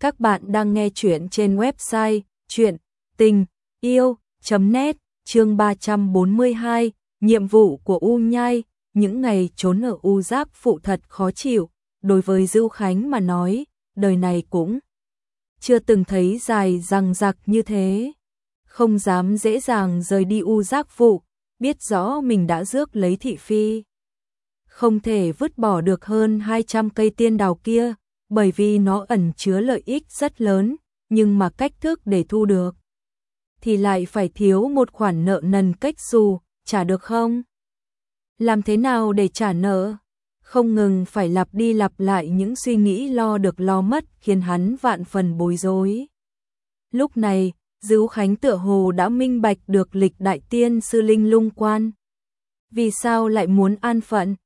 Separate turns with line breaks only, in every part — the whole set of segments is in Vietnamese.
Các bạn đang nghe chuyện trên website chuyện tình yêu.net chương 342, nhiệm vụ của U Nhai, những ngày trốn ở U Giác phụ thật khó chịu, đối với Dữu Khánh mà nói, đời này cũng chưa từng thấy dài răng rặc như thế. Không dám dễ dàng rời đi U Giác phụ, biết rõ mình đã rước lấy thị phi. Không thể vứt bỏ được hơn 200 cây tiên đào kia, bởi vì nó ẩn chứa lợi ích rất lớn, nhưng mà cách thức để thu được thì lại phải thiếu một khoản nợ nần cách dù, trả được không? Làm thế nào để trả nợ? Không ngừng phải lặp đi lặp lại những suy nghĩ lo được lo mất khiến hắn vạn phần bối rối. Lúc này, Dữ Khánh tựa hồ đã minh bạch được lịch đại tiên sư linh lung quan. Vì sao lại muốn an phận?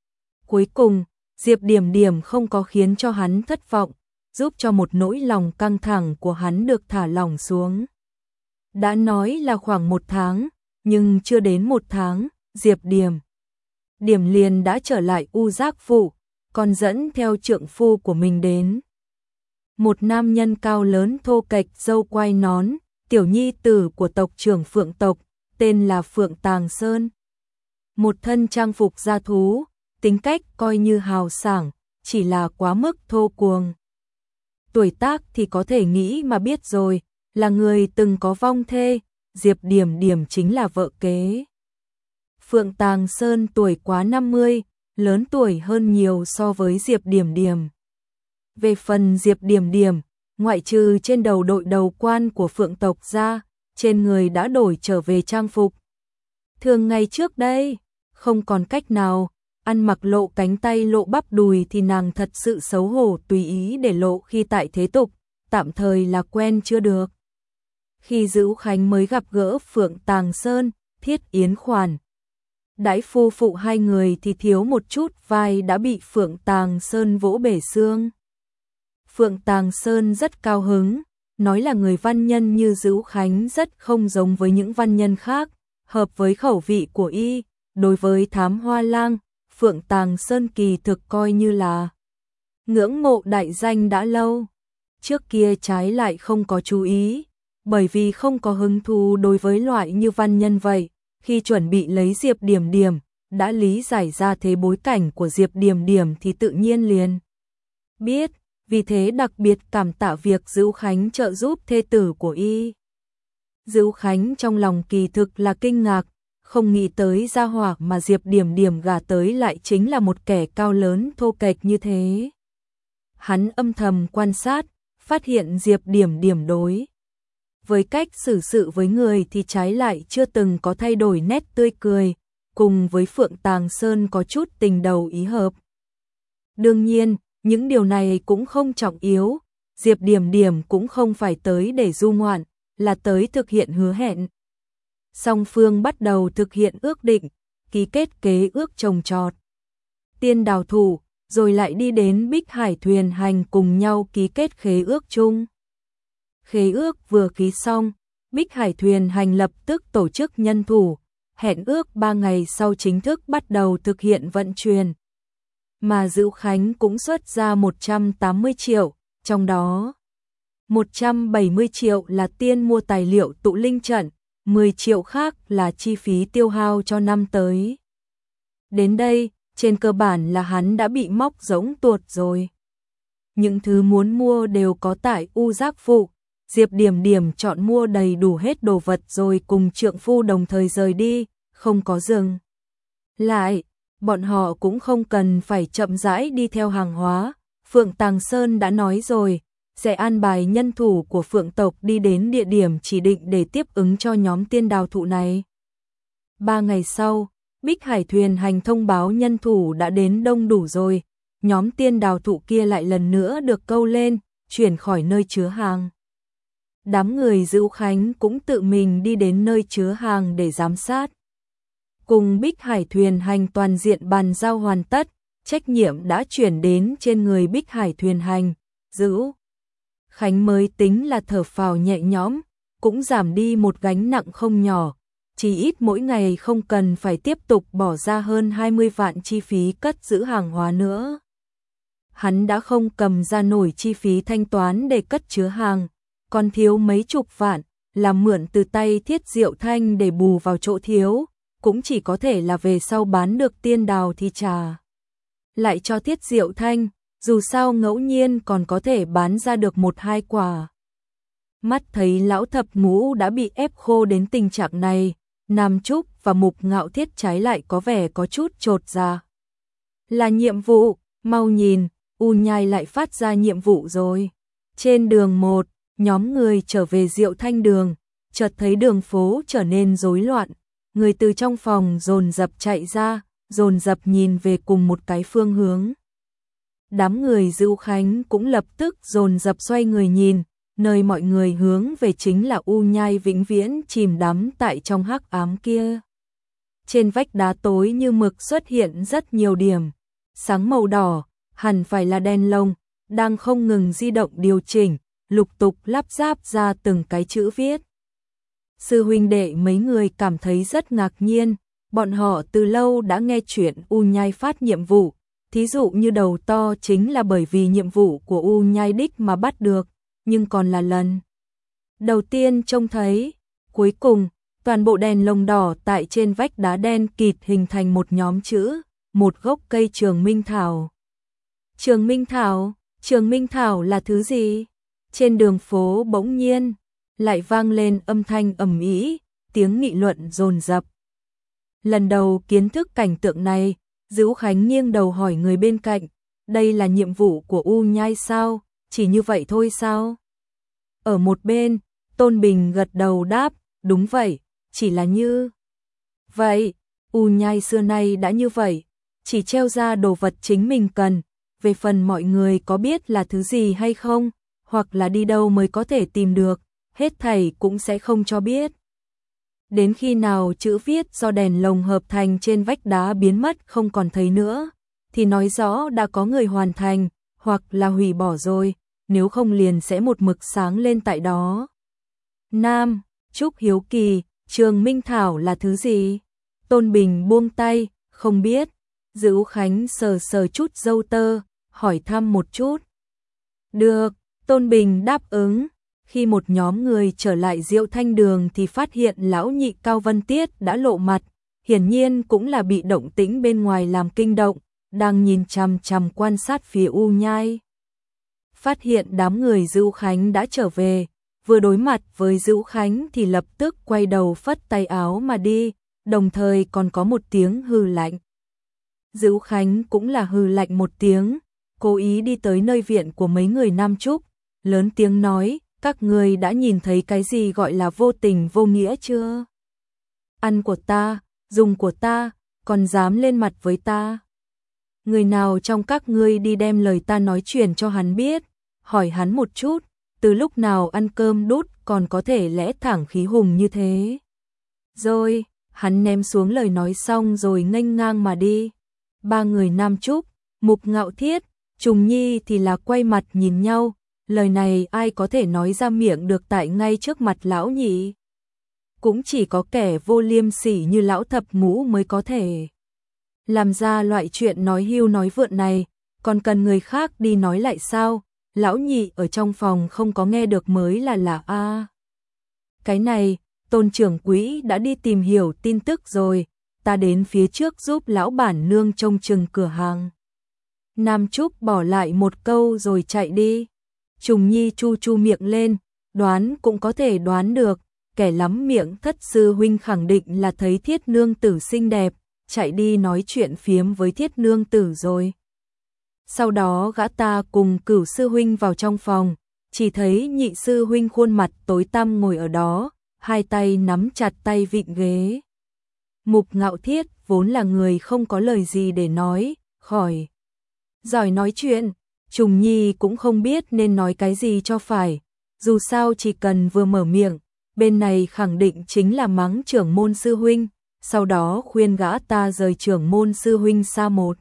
Cuối cùng, Diệp Điểm Điểm không có khiến cho hắn thất vọng, giúp cho một nỗi lòng căng thẳng của hắn được thả lỏng xuống. Đã nói là khoảng một tháng, nhưng chưa đến một tháng, Diệp Điểm. Điểm liền đã trở lại u giác phụ, còn dẫn theo trượng phu của mình đến. Một nam nhân cao lớn thô kệch dâu quai nón, tiểu nhi tử của tộc trưởng Phượng tộc, tên là Phượng Tàng Sơn. Một thân trang phục gia thú, tính cách coi như hào sảng, chỉ là quá mức thô cuồng. Tuổi tác thì có thể nghĩ mà biết rồi, là người từng có vong thê, Diệp Điểm Điểm chính là vợ kế. Phượng Tàng Sơn tuổi quá 50, lớn tuổi hơn nhiều so với Diệp Điểm Điểm. Về phần Diệp Điểm Điểm, ngoại trừ trên đầu đội đầu quan của Phượng tộc ra, trên người đã đổi trở về trang phục. Thường ngày trước đây, không còn cách nào, ăn mặc lộ cánh tay lộ bắp đùi thì nàng thật sự xấu hổ tùy ý để lộ khi tại thế tục, tạm thời là quen chưa được. Khi Dữ Khánh mới gặp gỡ Phượng Tàng Sơn, Thiết Yến Khoản. Đãi phu phụ hai người thì thiếu một chút vai đã bị Phượng Tàng Sơn vỗ bể xương. Phượng Tàng Sơn rất cao hứng, nói là người văn nhân như Dữ Khánh rất không giống với những văn nhân khác, hợp với khẩu vị của y, đối với thám hoa lang, Phượng Tàng Sơn kỳ thực coi như là ngưỡng mộ đại danh đã lâu. Trước kia trái lại không có chú ý, bởi vì không có hứng thú đối với loại như văn nhân vậy, khi chuẩn bị lấy Diệp Điểm Điểm, đã lý giải ra thế bối cảnh của Diệp Điểm Điểm thì tự nhiên liền biết, vì thế đặc biệt cảm tạ việc Dữu Khánh trợ giúp thê tử của y. Dữu Khánh trong lòng kỳ thực là kinh ngạc, không nghĩ tới gia hỏa mà Diệp Điểm Điểm gà tới lại chính là một kẻ cao lớn thô kệch như thế. Hắn âm thầm quan sát, phát hiện Diệp Điểm Điểm đối. Với cách xử sự với người thì trái lại chưa từng có thay đổi nét tươi cười, cùng với Phượng Tàng Sơn có chút tình đầu ý hợp. Đương nhiên, những điều này cũng không trọng yếu, Diệp Điểm Điểm cũng không phải tới để du ngoạn, là tới thực hiện hứa hẹn song phương bắt đầu thực hiện ước định, ký kết kế ước trồng trọt. Tiên đào thủ, rồi lại đi đến Bích Hải thuyền hành cùng nhau ký kết khế ước chung. Khế ước vừa ký xong, Bích Hải thuyền hành lập tức tổ chức nhân thủ, hẹn ước 3 ngày sau chính thức bắt đầu thực hiện vận chuyển. Mà Dữ Khánh cũng xuất ra 180 triệu, trong đó 170 triệu là tiên mua tài liệu tụ linh trận, 10 triệu khác là chi phí tiêu hao cho năm tới. Đến đây, trên cơ bản là hắn đã bị móc giống tuột rồi. Những thứ muốn mua đều có tại U Giác Phụ, Diệp Điểm Điểm chọn mua đầy đủ hết đồ vật rồi cùng trượng phu đồng thời rời đi, không có dừng. Lại, bọn họ cũng không cần phải chậm rãi đi theo hàng hóa, Phượng Tàng Sơn đã nói rồi, sẽ an bài nhân thủ của phượng tộc đi đến địa điểm chỉ định để tiếp ứng cho nhóm tiên đào thụ này. Ba ngày sau, Bích Hải thuyền hành thông báo nhân thủ đã đến đông đủ rồi, nhóm tiên đào thụ kia lại lần nữa được câu lên, chuyển khỏi nơi chứa hàng. Đám người giữ khánh cũng tự mình đi đến nơi chứa hàng để giám sát. Cùng Bích Hải thuyền hành toàn diện bàn giao hoàn tất, trách nhiệm đã chuyển đến trên người Bích Hải thuyền hành, giữ Khánh mới tính là thở phào nhẹ nhõm, cũng giảm đi một gánh nặng không nhỏ, chỉ ít mỗi ngày không cần phải tiếp tục bỏ ra hơn 20 vạn chi phí cất giữ hàng hóa nữa. hắn đã không cầm ra nổi chi phí thanh toán để cất chứa hàng, còn thiếu mấy chục vạn, làm mượn từ tay thiết diệu thanh để bù vào chỗ thiếu, cũng chỉ có thể là về sau bán được tiên đào thì trà. Lại cho thiết diệu thanh, dù sao ngẫu nhiên còn có thể bán ra được một hai quả. Mắt thấy lão thập ngũ đã bị ép khô đến tình trạng này, Nam Trúc và Mục Ngạo Thiết trái lại có vẻ có chút trột ra. Là nhiệm vụ, mau nhìn, U Nhai lại phát ra nhiệm vụ rồi. Trên đường một, nhóm người trở về Diệu Thanh đường, chợt thấy đường phố trở nên rối loạn, người từ trong phòng dồn dập chạy ra, dồn dập nhìn về cùng một cái phương hướng. Đám người Dữu Khánh cũng lập tức dồn dập xoay người nhìn, nơi mọi người hướng về chính là U Nhai vĩnh viễn chìm đắm tại trong hắc ám kia. Trên vách đá tối như mực xuất hiện rất nhiều điểm, sáng màu đỏ, hẳn phải là đèn lồng, đang không ngừng di động điều chỉnh, lục tục lắp ráp ra từng cái chữ viết. Sư huynh đệ mấy người cảm thấy rất ngạc nhiên, bọn họ từ lâu đã nghe chuyện U Nhai phát nhiệm vụ, thí dụ như đầu to chính là bởi vì nhiệm vụ của U Nhai đích mà bắt được, nhưng còn là lần đầu tiên trông thấy, cuối cùng, toàn bộ đèn lồng đỏ tại trên vách đá đen kịt hình thành một nhóm chữ, một gốc cây trường minh thảo. Trường minh thảo, trường minh thảo là thứ gì? Trên đường phố bỗng nhiên, lại vang lên âm thanh ầm ĩ, tiếng nghị luận dồn dập. Lần đầu kiến thức cảnh tượng này, Dữu Khánh nghiêng đầu hỏi người bên cạnh, đây là nhiệm vụ của U Nhai sao, chỉ như vậy thôi sao? Ở một bên, Tôn Bình gật đầu đáp, đúng vậy, chỉ là như... Vậy, U Nhai xưa nay đã như vậy, chỉ treo ra đồ vật chính mình cần, về phần mọi người có biết là thứ gì hay không, hoặc là đi đâu mới có thể tìm được, hết thầy cũng sẽ không cho biết. Đến khi nào chữ viết do đèn lồng hợp thành trên vách đá biến mất không còn thấy nữa, thì nói rõ đã có người hoàn thành, hoặc là hủy bỏ rồi, nếu không liền sẽ một mực sáng lên tại đó. Nam, Trúc Hiếu Kỳ, Trường Minh Thảo là thứ gì? Tôn Bình buông tay, không biết. Dữ Khánh sờ sờ chút dâu tơ, hỏi thăm một chút. Được, Tôn Bình đáp ứng. Khi một nhóm người trở lại Diệu Thanh Đường thì phát hiện lão nhị Cao Vân Tiết đã lộ mặt, hiển nhiên cũng là bị động tĩnh bên ngoài làm kinh động, đang nhìn chằm chằm quan sát phía U Nhai. Phát hiện đám người Dữu Khánh đã trở về, vừa đối mặt với Dữu Khánh thì lập tức quay đầu phất tay áo mà đi, đồng thời còn có một tiếng hư lạnh. Dữu Khánh cũng là hư lạnh một tiếng, cố ý đi tới nơi viện của mấy người Nam Trúc, lớn tiếng nói, các người đã nhìn thấy cái gì gọi là vô tình vô nghĩa chưa? Ăn của ta, dùng của ta, còn dám lên mặt với ta. Người nào trong các ngươi đi đem lời ta nói truyền cho hắn biết, hỏi hắn một chút, từ lúc nào ăn cơm đút còn có thể lẽ thẳng khí hùng như thế. Rồi, hắn ném xuống lời nói xong rồi nghênh ngang mà đi. Ba người nam trúc, mục ngạo thiết, trùng nhi thì là quay mặt nhìn nhau, lời này ai có thể nói ra miệng được tại ngay trước mặt lão nhị. Cũng chỉ có kẻ vô liêm sỉ như lão thập mũ mới có thể. Làm ra loại chuyện nói hưu nói vượn này, còn cần người khác đi nói lại sao, lão nhị ở trong phòng không có nghe được mới là là a. Cái này, tôn trưởng quỹ đã đi tìm hiểu tin tức rồi, ta đến phía trước giúp lão bản nương trông chừng cửa hàng. Nam Trúc bỏ lại một câu rồi chạy đi. Trùng Nhi chu chu miệng lên, đoán cũng có thể đoán được, kẻ lắm miệng thất sư huynh khẳng định là thấy thiết nương tử xinh đẹp, chạy đi nói chuyện phiếm với thiết nương tử rồi. Sau đó gã ta cùng cửu sư huynh vào trong phòng, chỉ thấy nhị sư huynh khuôn mặt tối tăm ngồi ở đó, hai tay nắm chặt tay vịn ghế. Mục ngạo thiết vốn là người không có lời gì để nói, khỏi. Giỏi nói chuyện, Trùng Nhi cũng không biết nên nói cái gì cho phải, dù sao chỉ cần vừa mở miệng, bên này khẳng định chính là mắng trưởng môn sư huynh, sau đó khuyên gã ta rời trưởng môn sư huynh xa một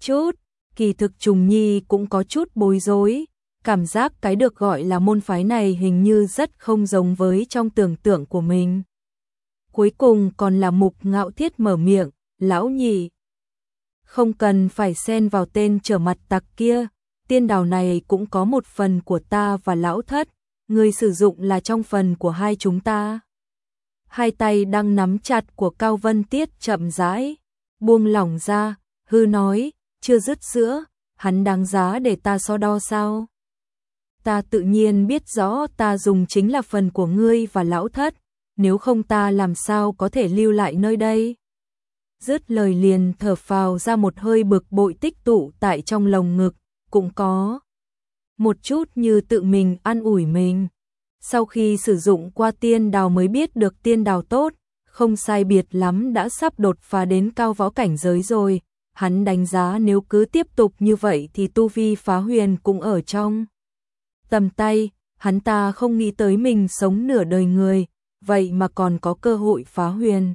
chút, kỳ thực Trùng Nhi cũng có chút bối rối, cảm giác cái được gọi là môn phái này hình như rất không giống với trong tưởng tượng của mình. Cuối cùng còn là mục ngạo thiết mở miệng, lão nhị. Không cần phải xen vào tên trở mặt tặc kia, tiên đào này cũng có một phần của ta và lão thất, người sử dụng là trong phần của hai chúng ta. Hai tay đang nắm chặt của Cao Vân Tiết chậm rãi, buông lỏng ra, hư nói, chưa dứt sữa, hắn đáng giá để ta so đo sao? Ta tự nhiên biết rõ ta dùng chính là phần của ngươi và lão thất, nếu không ta làm sao có thể lưu lại nơi đây? Dứt lời liền thở phào ra một hơi bực bội tích tụ tại trong lồng ngực, cũng có một chút như tự mình ăn ủi mình. Sau khi sử dụng qua tiên đào mới biết được tiên đào tốt, không sai biệt lắm đã sắp đột phá đến cao võ cảnh giới rồi. Hắn đánh giá nếu cứ tiếp tục như vậy thì tu vi phá huyền cũng ở trong. Tầm tay, hắn ta không nghĩ tới mình sống nửa đời người, vậy mà còn có cơ hội phá huyền.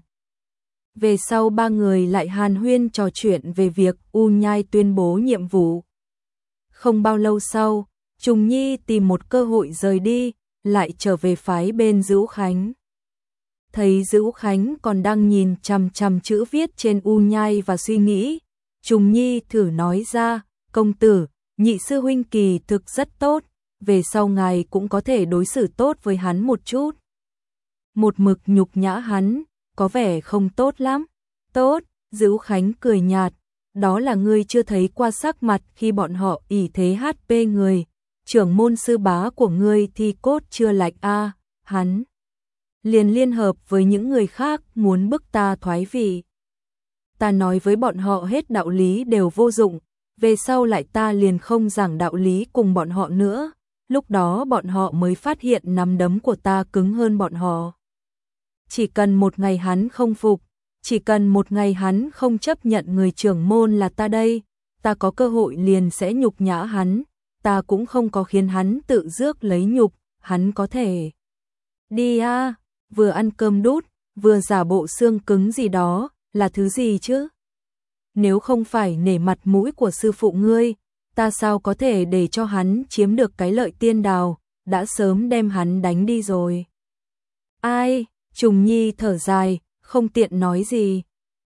Về sau ba người lại hàn huyên trò chuyện về việc U Nhai tuyên bố nhiệm vụ. Không bao lâu sau, Trùng Nhi tìm một cơ hội rời đi, lại trở về phái bên Dữu Khánh. Thấy Dữu Khánh còn đang nhìn chằm chằm chữ viết trên U Nhai và suy nghĩ, Trùng Nhi thử nói ra, công tử, nhị sư huynh kỳ thực rất tốt, về sau ngài cũng có thể đối xử tốt với hắn một chút. Một mực nhục nhã hắn, có vẻ không tốt lắm. Tốt, Dữu Khánh cười nhạt, đó là ngươi chưa thấy qua sắc mặt khi bọn họ ỷ thế HP người. Trưởng môn sư bá của ngươi thì cốt chưa lạch a, hắn liền liên hợp với những người khác muốn bức ta thoái vị. Ta nói với bọn họ hết đạo lý đều vô dụng, về sau lại ta liền không giảng đạo lý cùng bọn họ nữa, lúc đó bọn họ mới phát hiện nắm đấm của ta cứng hơn bọn họ. Chỉ cần một ngày hắn không phục, chỉ cần một ngày hắn không chấp nhận người trưởng môn là ta đây, ta có cơ hội liền sẽ nhục nhã hắn, ta cũng không có khiến hắn tự rước lấy nhục, hắn có thể. Đi a, vừa ăn cơm đút, vừa giả bộ xương cứng gì đó, là thứ gì chứ? Nếu không phải nể mặt mũi của sư phụ ngươi, ta sao có thể để cho hắn chiếm được cái lợi tiên đào, đã sớm đem hắn đánh đi rồi. Ai, Trùng Nhi thở dài, không tiện nói gì.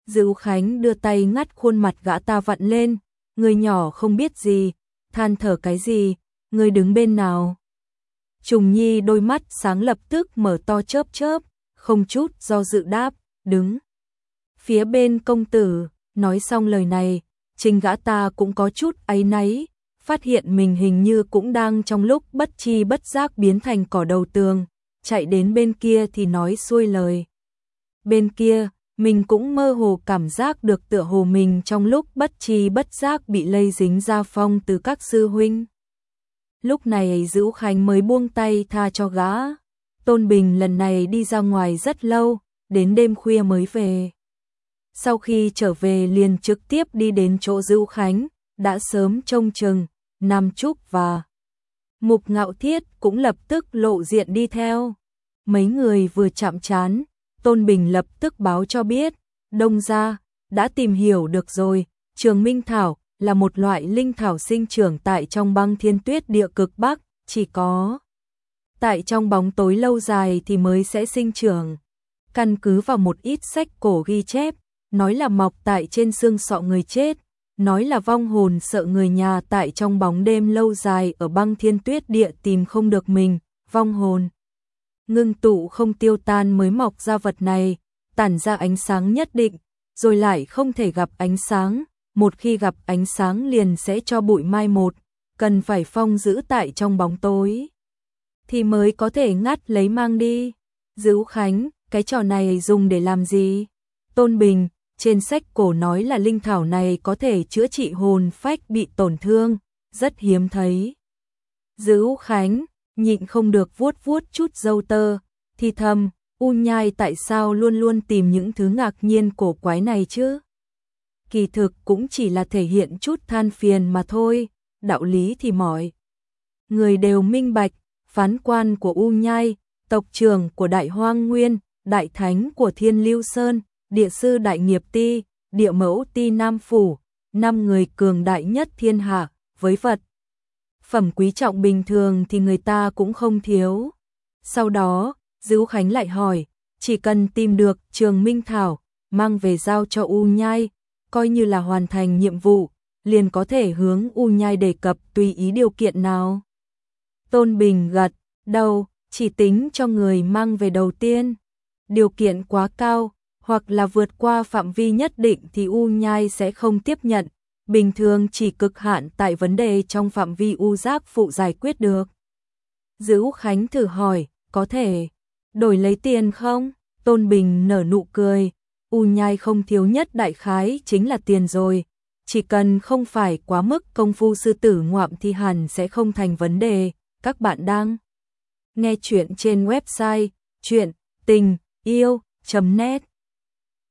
Dư Khánh đưa tay ngắt khuôn mặt gã ta vặn lên, người nhỏ không biết gì, than thở cái gì, người đứng bên nào. Trùng Nhi đôi mắt sáng lập tức mở to chớp chớp, không chút do dự đáp, đứng. Phía bên công tử, nói xong lời này, trình gã ta cũng có chút áy náy, phát hiện mình hình như cũng đang trong lúc bất chi bất giác biến thành cỏ đầu tường, chạy đến bên kia thì nói xuôi lời. Bên kia, mình cũng mơ hồ cảm giác được tựa hồ mình trong lúc bất chi bất giác bị lây dính ra phong từ các sư huynh. Lúc này Dữu Khánh mới buông tay tha cho gã. Tôn Bình lần này đi ra ngoài rất lâu, đến đêm khuya mới về. Sau khi trở về liền trực tiếp đi đến chỗ Dữu Khánh, đã sớm trông chừng, Nam Trúc và Mục Ngạo Thiết cũng lập tức lộ diện đi theo. Mấy người vừa chạm chán, Tôn Bình lập tức báo cho biết, đông gia đã tìm hiểu được rồi, trường Minh Thảo là một loại linh thảo sinh trưởng tại trong băng thiên tuyết địa cực Bắc, chỉ có tại trong bóng tối lâu dài thì mới sẽ sinh trưởng. Căn cứ vào một ít sách cổ ghi chép, nói là mọc tại trên xương sọ người chết, nói là vong hồn sợ người nhà tại trong bóng đêm lâu dài ở băng thiên tuyết địa tìm không được mình, vong hồn. Ngưng tụ không tiêu tan mới mọc ra vật này, tản ra ánh sáng nhất định, rồi lại không thể gặp ánh sáng, một khi gặp ánh sáng liền sẽ cho bụi mai một, cần phải phong giữ tại trong bóng tối. Thì mới có thể ngắt lấy mang đi. Dữ Khánh, cái trò này dùng để làm gì? Tôn Bình, trên sách cổ nói là linh thảo này có thể chữa trị hồn phách bị tổn thương, rất hiếm thấy. Dữ Khánh, nhịn không được vuốt vuốt chút dâu tơ, thì thầm, U Nhai tại sao luôn luôn tìm những thứ ngạc nhiên cổ quái này chứ? Kỳ thực cũng chỉ là thể hiện chút than phiền mà thôi, đạo lý thì mỏi. Người đều minh bạch, phán quan của U Nhai, tộc trưởng của Đại Hoang Nguyên, đại thánh của Thiên Lưu Sơn, địa sư Đại Nghiệp Ti, địa mẫu Ti Nam Phủ, năm người cường đại nhất thiên hạ, với phật Phẩm quý trọng bình thường thì người ta cũng không thiếu. Sau đó, Dữ Khánh lại hỏi, chỉ cần tìm được Trường Minh Thảo, mang về giao cho U Nhai, coi như là hoàn thành nhiệm vụ, liền có thể hướng U Nhai đề cập tùy ý điều kiện nào. Tôn Bình gật, đầu, chỉ tính cho người mang về đầu tiên. Điều kiện quá cao, hoặc là vượt qua phạm vi nhất định thì U Nhai sẽ không tiếp nhận, bình thường chỉ cực hạn tại vấn đề trong phạm vi U giác phụ giải quyết được. Dữ Khánh thử hỏi, có thể đổi lấy tiền không? Tôn Bình nở nụ cười, U Nhai không thiếu nhất đại khái chính là tiền rồi, chỉ cần không phải quá mức công phu sư tử ngoạm thì hẳn sẽ không thành vấn đề, các bạn đang nghe chuyện trên website chuyện tình yêu.net